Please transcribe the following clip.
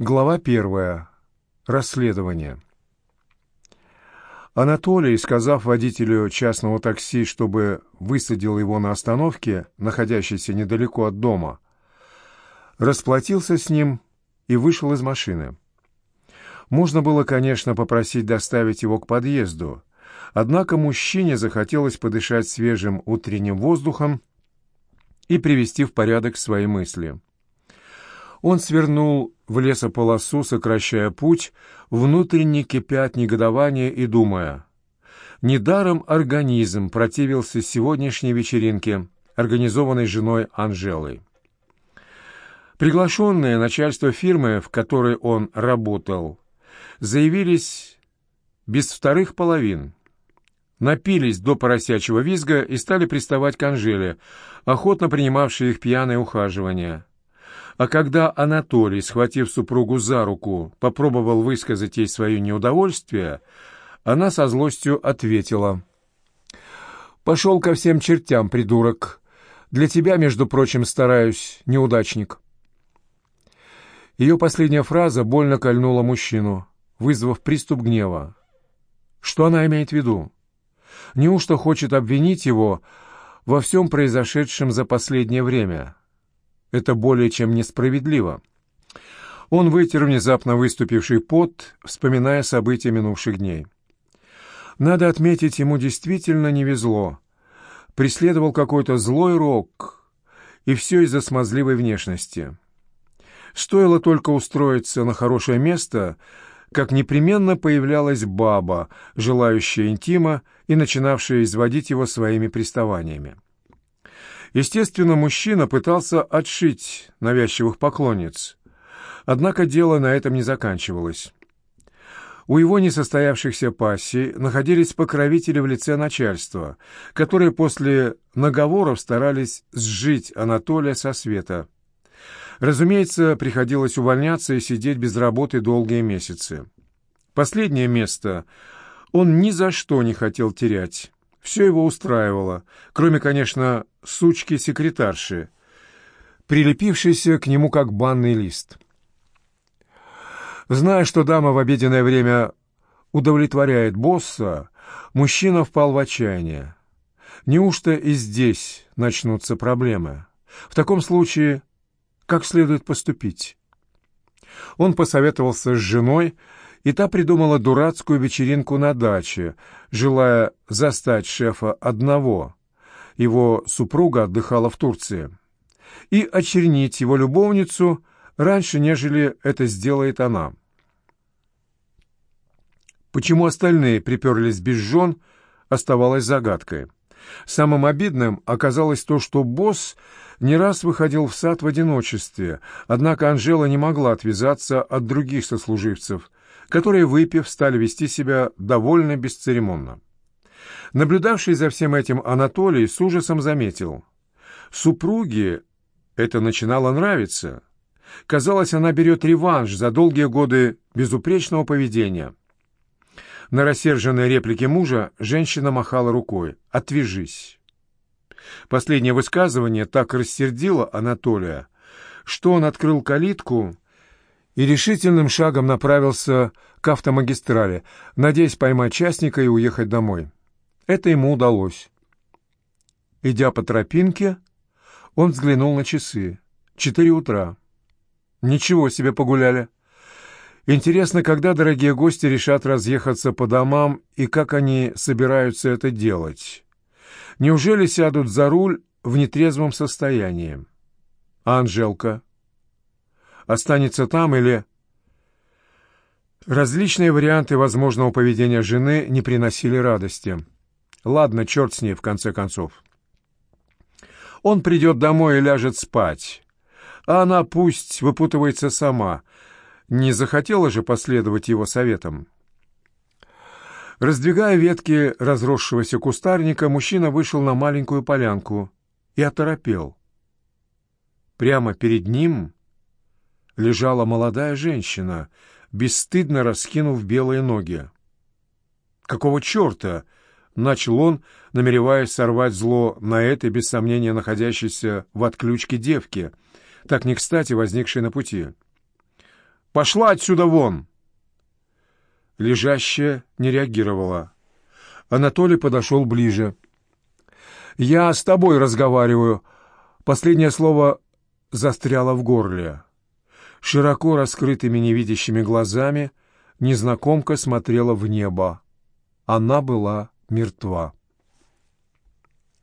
Глава первая. Расследование. Анатолий, сказав водителю частного такси, чтобы высадил его на остановке, находящейся недалеко от дома, расплатился с ним и вышел из машины. Можно было, конечно, попросить доставить его к подъезду, однако мужчине захотелось подышать свежим утренним воздухом и привести в порядок свои мысли. Он свернул в лесополосу, сокращая путь, внутренне кипя от негодования и думая. Недаром организм противился сегодняшней вечеринке, организованной женой Анжелой. Приглашенные начальство фирмы, в которой он работал, заявились без вторых половин. Напились до поросячьего визга и стали приставать к Анжеле, охотно принимавшей их пьяное ухаживание. А когда Анатолий, схватив супругу за руку, попробовал высказать ей свое неудовольствие, она со злостью ответила. «Пошел ко всем чертям, придурок. Для тебя, между прочим, стараюсь, неудачник». Ее последняя фраза больно кольнула мужчину, вызвав приступ гнева. Что она имеет в виду? Неужто хочет обвинить его во всем произошедшем за последнее время?» Это более чем несправедливо. Он вытер внезапно выступивший пот, вспоминая события минувших дней. Надо отметить, ему действительно не везло. Преследовал какой-то злой рок, и все из-за смазливой внешности. Стоило только устроиться на хорошее место, как непременно появлялась баба, желающая интима и начинавшая изводить его своими приставаниями. Естественно, мужчина пытался отшить навязчивых поклонниц. Однако дело на этом не заканчивалось. У его несостоявшихся пассий находились покровители в лице начальства, которые после наговоров старались сжить Анатолия со света. Разумеется, приходилось увольняться и сидеть без работы долгие месяцы. Последнее место он ни за что не хотел терять. Все его устраивало, кроме, конечно, сучки-секретарши, прилепившейся к нему как банный лист. Зная, что дама в обеденное время удовлетворяет босса, мужчина впал в отчаяние. Неужто и здесь начнутся проблемы? В таком случае, как следует поступить? Он посоветовался с женой, и та придумала дурацкую вечеринку на даче, желая застать шефа одного. Его супруга отдыхала в Турции. И очернить его любовницу раньше, нежели это сделает она. Почему остальные приперлись без жен, оставалось загадкой. Самым обидным оказалось то, что босс не раз выходил в сад в одиночестве, однако Анжела не могла отвязаться от других сослуживцев, которые, выпив, стали вести себя довольно бесцеремонно. Наблюдавший за всем этим Анатолий с ужасом заметил. Супруге это начинало нравиться. Казалось, она берет реванш за долгие годы безупречного поведения. На рассерженной реплике мужа женщина махала рукой. «Отвяжись». Последнее высказывание так рассердило Анатолия, что он открыл калитку и решительным шагом направился к автомагистрали, надеясь поймать частника и уехать домой. Это ему удалось. Идя по тропинке, он взглянул на часы. Четыре утра. Ничего себе погуляли. Интересно, когда дорогие гости решат разъехаться по домам и как они собираются это делать. Неужели сядут за руль в нетрезвом состоянии? А Анжелка? Останется там или... Различные варианты возможного поведения жены не приносили радости. Ладно, черт с ней, в конце концов. Он придет домой и ляжет спать, а она пусть выпутывается сама. Не захотела же последовать его советам. Раздвигая ветки разросшегося кустарника, мужчина вышел на маленькую полянку и оторопел. Прямо перед ним лежала молодая женщина, бесстыдно раскинув белые ноги. «Какого черта?» — начал он, намереваясь сорвать зло на этой, без сомнения, находящейся в отключке девке, так не кстати возникшей на пути. Пошла отсюда вон!» Лежащая не реагировала. Анатолий подошел ближе. «Я с тобой разговариваю». Последнее слово застряло в горле. Широко раскрытыми невидящими глазами незнакомка смотрела в небо. Она была мертва.